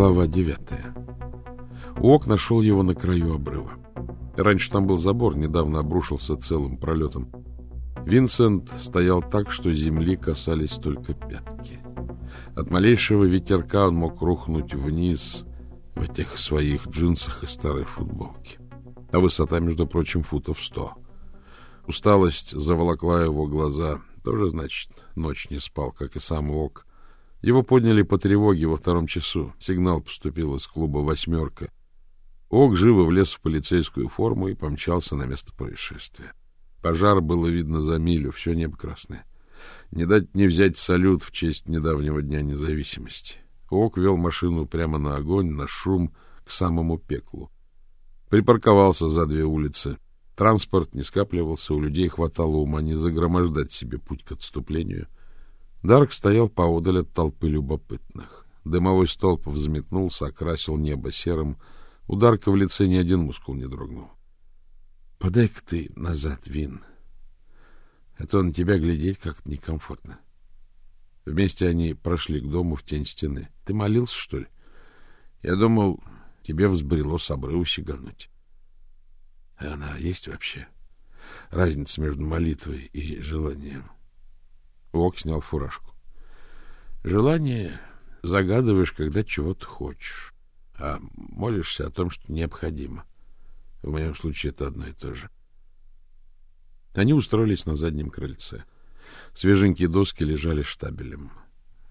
Глава девятая. Уок нашел его на краю обрыва. Раньше там был забор, недавно обрушился целым пролетом. Винсент стоял так, что земли касались только пятки. От малейшего ветерка он мог рухнуть вниз в этих своих джинсах и старой футболке. А высота, между прочим, футов сто. Усталость заволокла его глаза. Тоже, значит, ночь не спал, как и сам Уок. Его подняли по тревоге во втором часу. Сигнал поступил из клуба «Восьмерка». Ок живо влез в полицейскую форму и помчался на место происшествия. Пожар было видно за милю, все небо красное. Не дать не взять салют в честь недавнего Дня независимости. Ок вел машину прямо на огонь, на шум, к самому пеклу. Припарковался за две улицы. Транспорт не скапливался, у людей хватало ума не загромождать себе путь к отступлению — Дарк стоял поодаль от толпы любопытных. Дымовой столб взметнулся, окрасил небо серым. У Дарка в лице ни один мускул не дрогнул. — Подай-ка ты назад, Вин. А то на тебя глядеть как-то некомфортно. Вместе они прошли к дому в тень стены. — Ты молился, что ли? Я думал, тебе взбрело с обрыва сигануть. — А она есть вообще? Разница между молитвой и желанием — Ок снял фуражку. Желание загадываешь, когда чего-то хочешь, а молишься о том, что необходимо. В моем случае это одно и то же. Они устроились на заднем крыльце. Свеженькие доски лежали штабелем.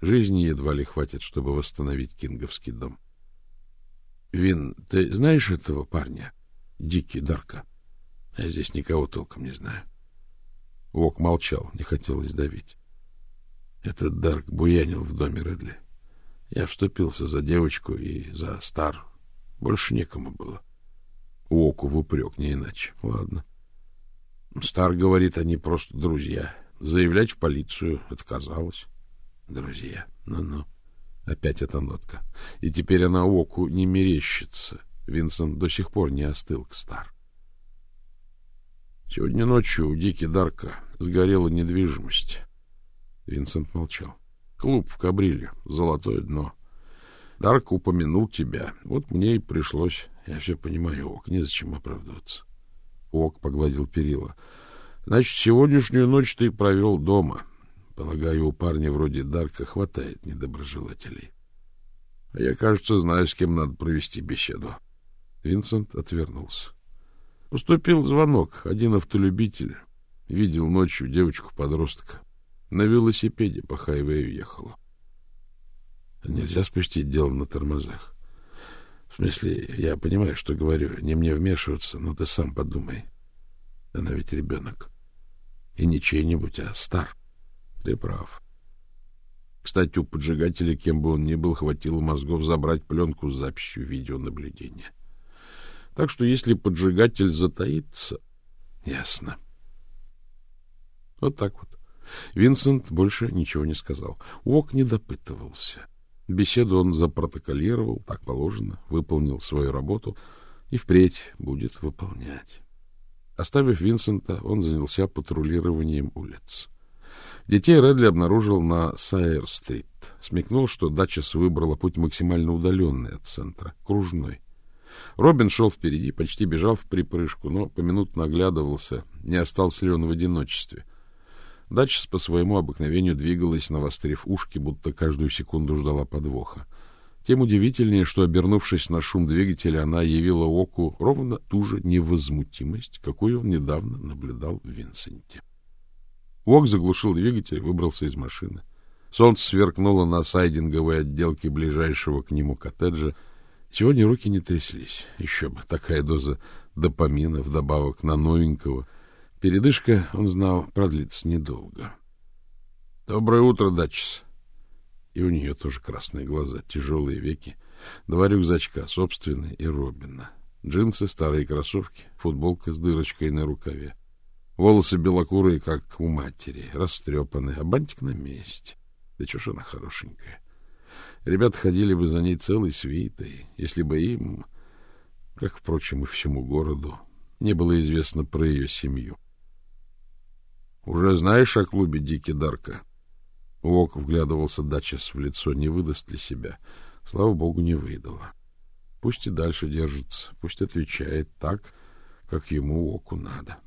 Жизни едва ли хватит, чтобы восстановить кинговский дом. — Вин, ты знаешь этого парня? Дикий Дарка. Я здесь никого толком не знаю. Вок молчал, не хотелось давить. Этот Дарк буянил в доме Редли. Я вступился за девочку и за Стар. Больше некому было. Уоку в упрек, не иначе. Ладно. Стар говорит, они просто друзья. Заявлять в полицию отказалась. Друзья. Ну-ну. Опять эта нотка. И теперь она Уоку не мерещится. Винсент до сих пор не остыл к Стар. Сегодня ночью у Дики Дарка сгорела недвижимость. Винсент молчал. Клуб в Кабриле, золотое дно. Дарк упомянул тебя. Вот мне и пришлось. Я все понимаю, Ок, незачем оправдываться. Ок погладил перила. Значит, сегодняшнюю ночь ты провел дома. Полагаю, у парня вроде Дарка хватает недоброжелателей. А я, кажется, знаю, с кем надо провести беседу. Винсент отвернулся. Поступил звонок. Один автолюбитель видел ночью девочку-подростка. На велосипеде по хайвею ехала. Нельзя спустить дело на тормозах. В смысле, я понимаю, что говорю, не мне вмешиваться, но ты сам подумай. Она ведь ребенок. И не чей-нибудь, а стар. Ты прав. Кстати, у поджигателя, кем бы он ни был, хватило мозгов забрать пленку с записью видеонаблюдения. Так что если поджигатель затаится... Ясно. Вот так вот. Винсент больше ничего не сказал. Уок не допытывался. Беседу он запротоколировал, так положено, выполнил свою работу и впредь будет выполнять. Оставив Винсента, он занялся патрулированием улиц. Детей Редли обнаружил на Сайер-стрит. Смекнул, что Датчес выбрала путь максимально удаленный от центра, кружной. Робин шел впереди, почти бежал в припрыжку, но поминутно оглядывался, не остался ли он в одиночестве — Дача по своему обыкновению двигалась, навострив ушки, будто каждую секунду ждала подвоха. Тем удивительнее, что, обернувшись на шум двигателя, она явила Оку ровно ту же невозмутимость, какую он недавно наблюдал в Винсенте. Ок заглушил двигатель, выбрался из машины. Солнце сверкнуло на сайдинговой отделке ближайшего к нему коттеджа. Сегодня руки не тряслись. Еще бы, такая доза допамина вдобавок на новенького — Передышка, он знал, продлится недолго. — Доброе утро, Датчис. И у нее тоже красные глаза, тяжелые веки, два рюкзачка, собственные и Робина. Джинсы, старые кроссовки, футболка с дырочкой на рукаве. Волосы белокурые, как у матери, растрепаны, а бантик на месте. Да чё ж она хорошенькая. Ребята ходили бы за ней целой свитой, если бы им, как, впрочем, и всему городу, не было известно про ее семью. Уже знаешь о клубе Дики Дарка? Вок вглядывался Дачес в лицо, не выдаст ли себя. Слава богу, не выдала. Пусть и дальше держится, пусть отвечает так, как ему оку надо.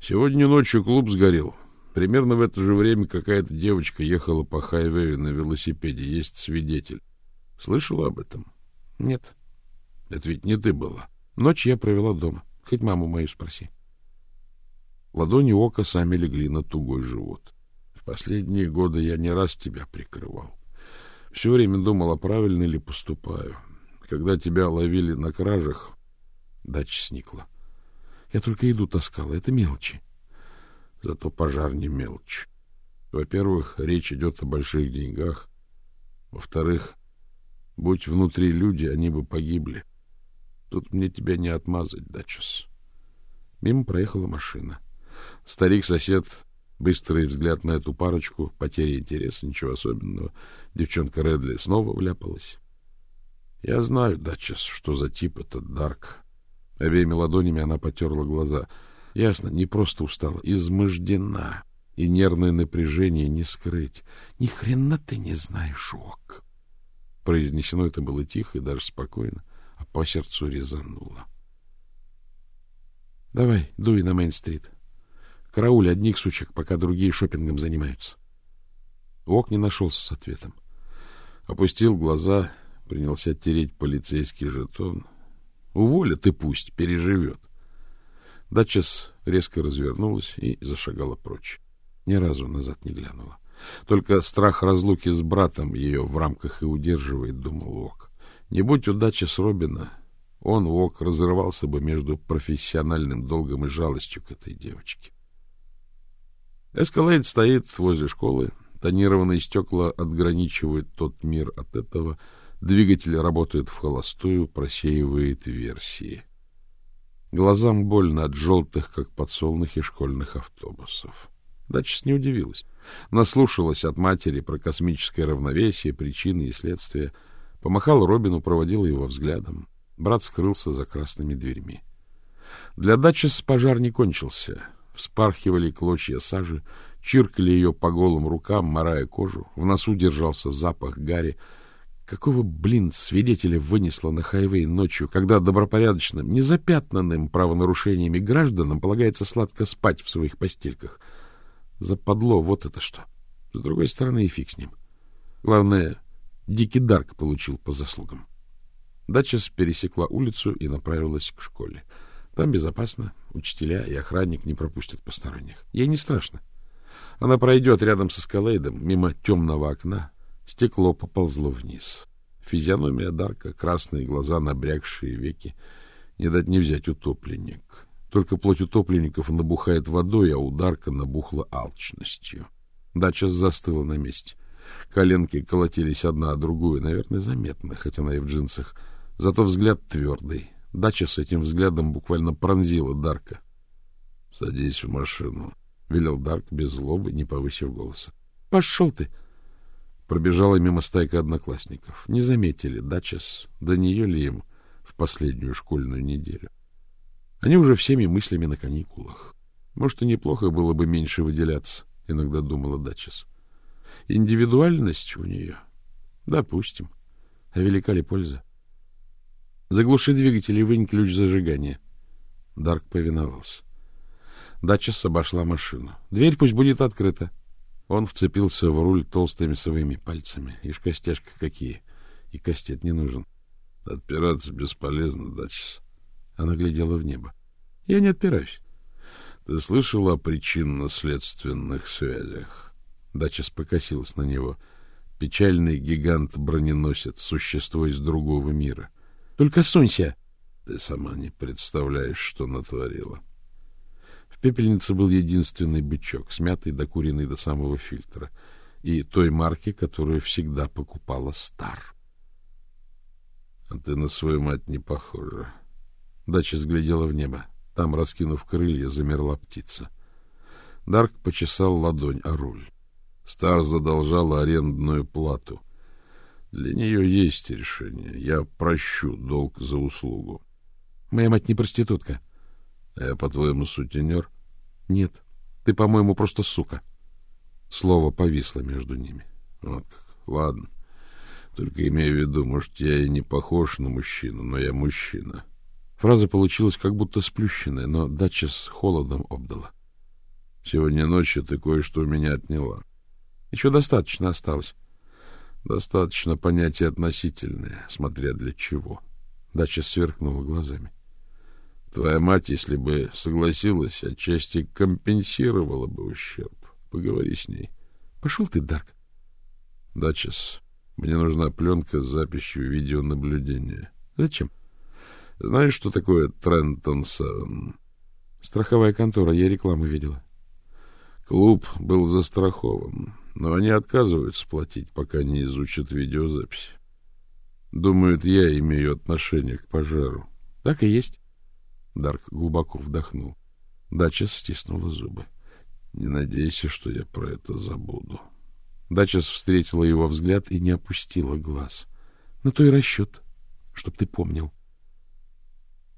Сегодня ночью клуб сгорел. Примерно в это же время какая-то девочка ехала по хайвею на велосипеде. Есть свидетель. Слышала об этом? Нет. Это ведь не ты была. Ночь я провела дома. Хоть маму мою спроси. Ладони ока сами легли на тугой живот. В последние годы я не раз тебя прикрывал. Все время думал, а правильно ли поступаю. Когда тебя ловили на кражах, дача сникла. Я только еду таскала, это мелочи. Зато пожар не мелочь. Во-первых, речь идет о больших деньгах. Во-вторых, будь внутри люди, они бы погибли. Тут мне тебя не отмазать, дачес. Мимо проехала машина. Старик-сосед, быстрый взгляд на эту парочку, потеря интереса, ничего особенного. Девчонка Редли снова вляпалась. Я знаю, дачес, что за тип этот Дарк. Обеими ладонями она потерла глаза. Ясно, не просто устала, измождена. И нервное напряжение не скрыть. Ни хрена ты не знаешь, Ок. Произнесено это было тихо и даже спокойно, а по сердцу резануло. — Давай, дуй на Мейн-стрит. Карауль одних сучек, пока другие шопингом занимаются. Ок не нашелся с ответом. Опустил глаза, принялся тереть полицейский жетон — Уволят и пусть, переживет. Датчас резко развернулась и зашагала прочь. Ни разу назад не глянула. Только страх разлуки с братом ее в рамках и удерживает, думал Ок. Не будь удачи с Робина, он, Ок, разрывался бы между профессиональным долгом и жалостью к этой девочке. Эскалейд стоит возле школы. Тонированные стекла отграничивают тот мир от этого — Двигатель работает в холостую, просеивает версии. Глазам больно от желтых, как подсолнухи, школьных автобусов. Дачес не удивилась. Наслушалась от матери про космическое равновесие, причины и следствия. Помахала Робину, проводила его взглядом. Брат скрылся за красными дверьми. Для Дачес пожар не кончился. Вспархивали клочья сажи, чиркали ее по голым рукам, морая кожу. В носу держался запах гари, Какого, блин, свидетеля вынесло на хайвей ночью, когда добропорядочным, незапятнанным правонарушениями гражданам полагается сладко спать в своих постельках? Западло вот это что. С другой стороны, и фиг с ним. Главное, Дикий Дарк получил по заслугам. Дачес пересекла улицу и направилась к школе. Там безопасно, учителя и охранник не пропустят посторонних. Ей не страшно. Она пройдет рядом со Скалейдом, мимо темного окна, Стекло поползло вниз. Физиономия Дарка, красные глаза, набрякшие веки. Не дать не взять утопленник. Только плоть утопленников набухает водой, а у Дарка набухла алчностью. Дача застыла на месте. Коленки колотились одна о другую, наверное, заметно, хотя она и в джинсах. Зато взгляд твердый. Дача с этим взглядом буквально пронзила Дарка. — Садись в машину, — велел Дарк без злобы, не повысив голоса. — Пошел ты! — Пробежала мимо стайка одноклассников. Не заметили, да, час, до нее ли им в последнюю школьную неделю. Они уже всеми мыслями на каникулах. Может, и неплохо было бы меньше выделяться, иногда думала Дачес. Индивидуальность у нее? Допустим. А велика ли польза? Заглуши двигатель и вынь ключ зажигания. Дарк повиновался. Дачес обошла машину. Дверь пусть будет открыта. Он вцепился в руль толстыми своими пальцами. Ишь, костяшка какие. И костет не нужен. Отпираться бесполезно, Дачес. Она глядела в небо. Я не отпираюсь. Ты слышала о причинно-следственных связях? Дачес покосилась на него. Печальный гигант-броненосец, существо из другого мира. Только сунься! Ты сама не представляешь, что натворила. В пепельнице был единственный бычок, смятый, докуренный до самого фильтра, и той марки, которую всегда покупала Стар. — А ты на свою мать не похожа. Дача взглядела в небо. Там, раскинув крылья, замерла птица. Дарк почесал ладонь о руль. Стар задолжала арендную плату. Для нее есть решение. Я прощу долг за услугу. — Моя мать не проститутка. Я, по-твоему, сутенер? Нет. Ты, по-моему, просто сука. Слово повисло между ними. Вот как. Ладно. Только имею в виду, может, я и не похож на мужчину, но я мужчина. Фраза получилась как будто сплющенная, но дача с холодом обдала. Сегодня ночью ты кое-что у меня отняла. Еще достаточно осталось. Достаточно понятие относительное, смотря для чего. Дача сверкнула глазами. Твоя мать, если бы согласилась, отчасти компенсировала бы ущерб. Поговори с ней. Пошел ты, Дарк. Дачес, мне нужна пленка с записью видеонаблюдения. Зачем? Знаешь, что такое Трентон Севен? Страховая контора, я рекламу видела. Клуб был застрахован, но они отказываются платить, пока не изучат видеозапись. Думают, я имею отношение к пожару. Так и есть. Дарк глубоко вдохнул. Дача стиснула зубы. Не надейся, что я про это забуду. Дачес встретила его взгляд и не опустила глаз. На то и расчет, чтоб ты помнил.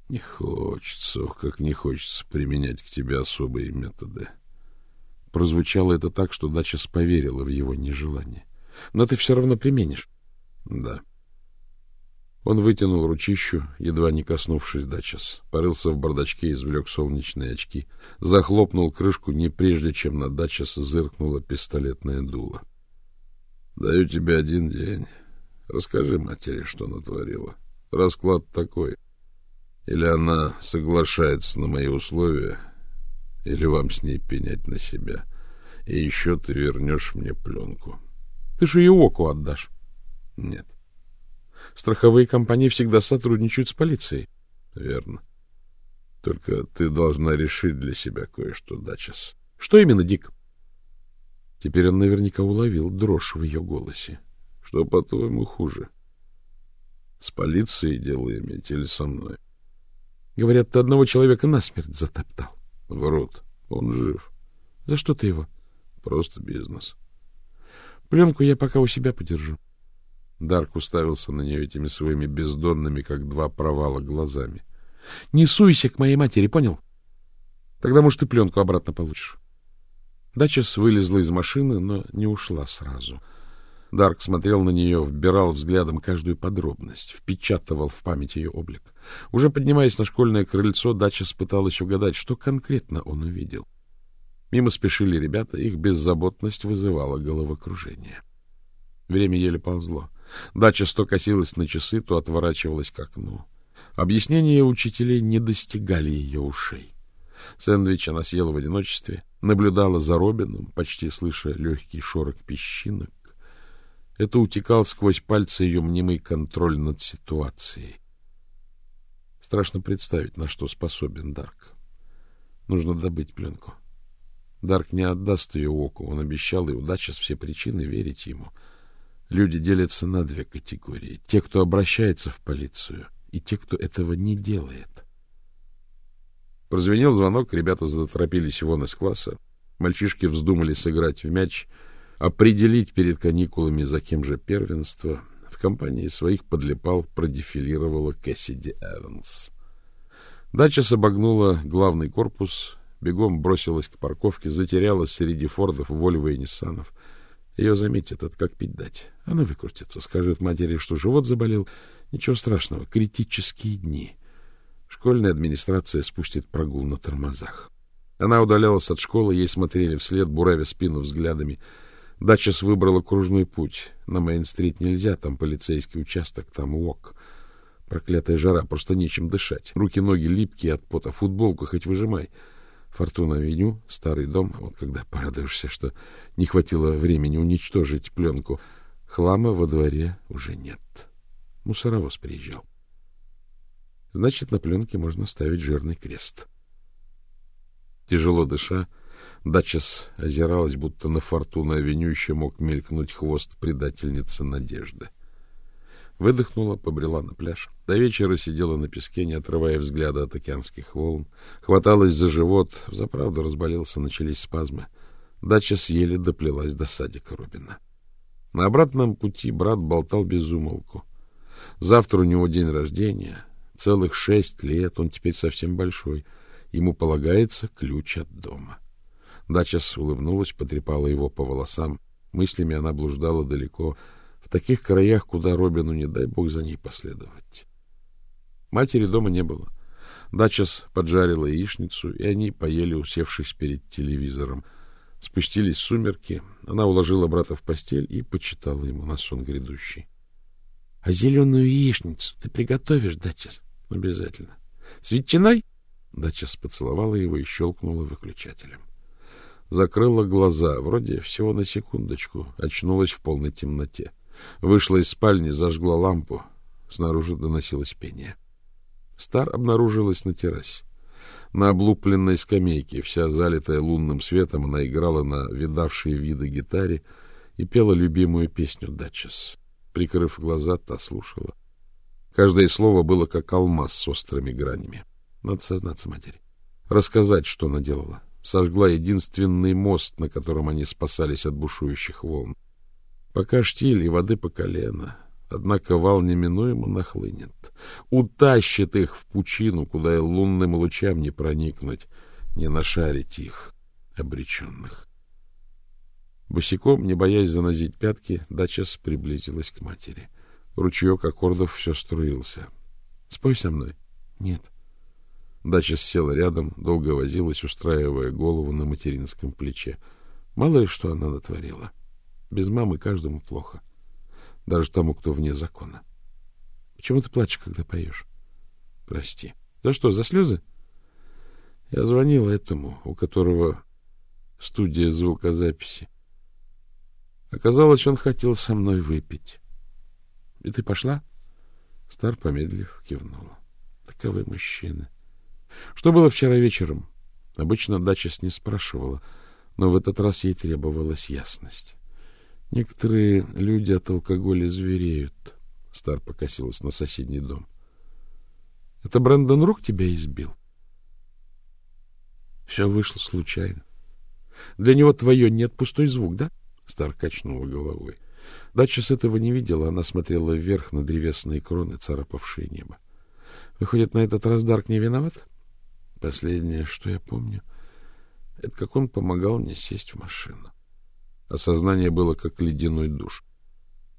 Не хочется, ох, как не хочется применять к тебе особые методы. Прозвучало это так, что Дачес поверила в его нежелание. Но ты все равно применишь. Да. Он вытянул ручищу, едва не коснувшись Дачес, порылся в бардачке, извлек солнечные очки, захлопнул крышку не прежде, чем на Дачес зыркнуло пистолетное дуло. — Даю тебе один день. Расскажи матери, что натворила. Расклад такой. Или она соглашается на мои условия, или вам с ней пенять на себя. И еще ты вернешь мне пленку. — Ты же и оку отдашь. — Нет. Страховые компании всегда сотрудничают с полицией. — Верно. Только ты должна решить для себя кое-что, Дачес. — Что именно, Дик? Теперь он наверняка уловил дрожь в ее голосе. — Что, по-твоему, хуже? С полицией дело иметь или со мной? — Говорят, ты одного человека насмерть затоптал. — Врут. Он жив. — За что ты его? — Просто бизнес. — Пленку я пока у себя подержу. Дарк уставился на нее этими своими бездонными, как два провала, глазами. — Не суйся к моей матери, понял? Тогда, может, и пленку обратно получишь. Дачес вылезла из машины, но не ушла сразу. Дарк смотрел на нее, вбирал взглядом каждую подробность, впечатывал в память ее облик. Уже поднимаясь на школьное крыльцо, Дачес пыталась угадать, что конкретно он увидел. Мимо спешили ребята, их беззаботность вызывала головокружение. Время еле ползло. Дача то косилась на часы, то отворачивалась к окну. Объяснения учителей не достигали ее ушей. Сэндвич она съела в одиночестве, наблюдала за Робином, почти слыша легкий шорох песчинок. Это утекал сквозь пальцы ее мнимый контроль над ситуацией. Страшно представить, на что способен Дарк. Нужно добыть пленку. Дарк не отдаст ее Оку, он обещал, и удача с все причины верить ему — Люди делятся на две категории. Те, кто обращается в полицию, и те, кто этого не делает. Прозвенел звонок, ребята заторопились вон из класса. Мальчишки вздумали сыграть в мяч, определить перед каникулами, за кем же первенство. В компании своих подлипал, продефилировала Кэссиди Эванс. Дача собогнула главный корпус, бегом бросилась к парковке, затерялась среди фордов, вольво и ниссанов. Ее заметит, это как пить дать. Она выкрутится, скажет матери, что живот заболел. Ничего страшного, критические дни. Школьная администрация спустит прогул на тормозах. Она удалялась от школы, ей смотрели вслед, буравя спину взглядами. Дачес выбрала кружной путь. На Мейн-стрит нельзя, там полицейский участок, там УОК. Проклятая жара, просто нечем дышать. Руки-ноги липкие от пота, футболку хоть выжимай. — Фортуна-авеню, старый дом, вот когда порадуешься, что не хватило времени уничтожить пленку. Хлама во дворе уже нет. Мусоровоз приезжал. Значит, на пленке можно ставить жирный крест. Тяжело дыша, Дачес озиралась, будто на Фортуна-авеню еще мог мелькнуть хвост предательницы Надежды. Выдохнула, побрела на пляж. До вечера сидела на песке, не отрывая взгляда от океанских волн. Хваталась за живот. Взаправду разболелся, начались спазмы. Дача съели доплелась до садика Робина. На обратном пути брат болтал без умолку. Завтра у него день рождения. Целых шесть лет, он теперь совсем большой. Ему полагается ключ от дома. Дача улыбнулась, потрепала его по волосам. Мыслями она блуждала далеко, в таких краях, куда Робину не дай бог за ней последовать. Матери дома не было. Дачес поджарила яичницу, и они поели, усевшись перед телевизором. Спустились сумерки, она уложила брата в постель и почитала ему на сон грядущий. — А зеленую яичницу ты приготовишь, Дачес? — Обязательно. — С ветчиной? Дачес поцеловала его и щелкнула выключателем. Закрыла глаза, вроде всего на секундочку, очнулась в полной темноте. Вышла из спальни, зажгла лампу. Снаружи доносилось пение. Стар обнаружилась на террасе. На облупленной скамейке, вся залитая лунным светом, она играла на видавшей виды гитаре и пела любимую песню «Датчес». Прикрыв глаза, та слушала. Каждое слово было как алмаз с острыми гранями. Надо сознаться матери. Рассказать, что она делала. Сожгла единственный мост, на котором они спасались от бушующих волн. Пока штиль и воды по колено, Однако вал неминуемо нахлынет, утащит их в пучину, куда и лунным лучам не проникнуть, не нашарить их, обреченных. Босиком, не боясь занозить пятки, Дачес приблизилась к матери. Ручеек аккордов все струился. — Спой со мной. — Нет. Дачес села рядом, долго возилась, устраивая голову на материнском плече. Мало ли что она натворила. Без мамы каждому плохо даже тому, кто вне закона. Почему ты плачешь, когда поешь? Прости. За что, за слезы? Я звонил этому, у которого студия звукозаписи. Оказалось, он хотел со мной выпить. И ты пошла? Стар, помедлив, кивнула. Таковы мужчины. Что было вчера вечером? Обычно Дачес не спрашивала, но в этот раз ей требовалась ясность. Некоторые люди от алкоголя звереют. Стар покосилась на соседний дом. Это Брэндон Рук тебя избил? Все вышло случайно. Для него твое нет пустой звук, да? Стар качнула головой. Дача с этого не видела, она смотрела вверх на древесные кроны, царапавшие небо. Выходит, на этот раз Дарк не виноват? Последнее, что я помню, это как он помогал мне сесть в машину. Осознание было как ледяной душ.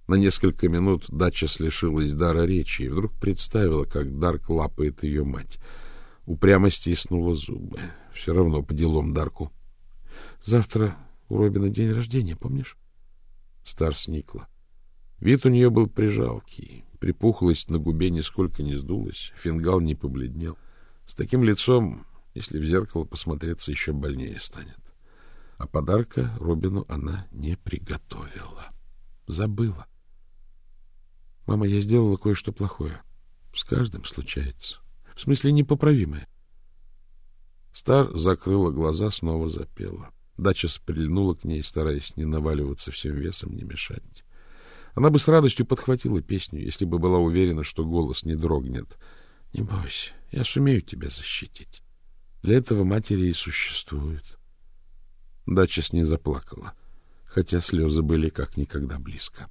На несколько минут дача лишилась дара речи и вдруг представила, как Дарк лапает ее мать. Упрямо стиснула зубы. Все равно по делам Дарку. Завтра у Робина день рождения, помнишь? Стар сникла. Вид у нее был прижалкий. Припухлость на губе нисколько не сдулась, фингал не побледнел. С таким лицом, если в зеркало посмотреться, еще больнее станет. А подарка Робину она не приготовила. Забыла. Мама, я сделала кое-что плохое. С каждым случается. В смысле, непоправимое. Стар закрыла глаза, снова запела. Дача сприльнула к ней, стараясь не наваливаться всем весом, не мешать. Она бы с радостью подхватила песню, если бы была уверена, что голос не дрогнет. Не бойся, я сумею тебя защитить. Для этого матери и существуют. Дача с ней заплакала, хотя слезы были как никогда близко.